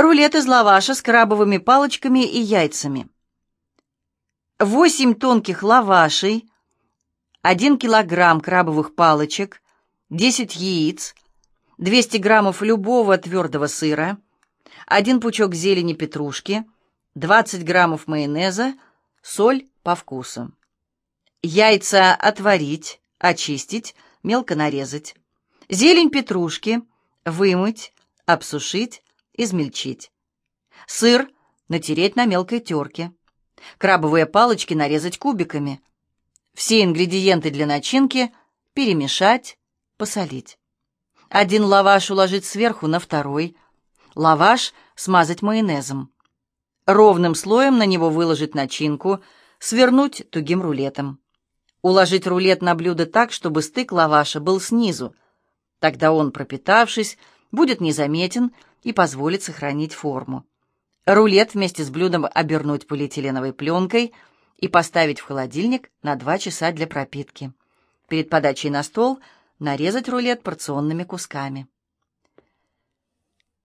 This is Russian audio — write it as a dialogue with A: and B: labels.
A: Рулет из лаваша с крабовыми палочками и яйцами. 8 тонких лавашей, 1 килограмм крабовых палочек, 10 яиц, 200 граммов любого твердого сыра, 1 пучок зелени петрушки, 20 граммов майонеза, соль по вкусу. Яйца отварить, очистить, мелко нарезать. Зелень петрушки вымыть, обсушить, измельчить. Сыр натереть на мелкой терке. Крабовые палочки нарезать кубиками. Все ингредиенты для начинки перемешать, посолить. Один лаваш уложить сверху на второй. Лаваш смазать майонезом. Ровным слоем на него выложить начинку, свернуть тугим рулетом. Уложить рулет на блюдо так, чтобы стык лаваша был снизу. Тогда он, пропитавшись, будет незаметен и позволит сохранить форму. Рулет вместе с блюдом обернуть полиэтиленовой пленкой и поставить в холодильник на 2 часа для пропитки. Перед подачей на стол нарезать рулет порционными кусками.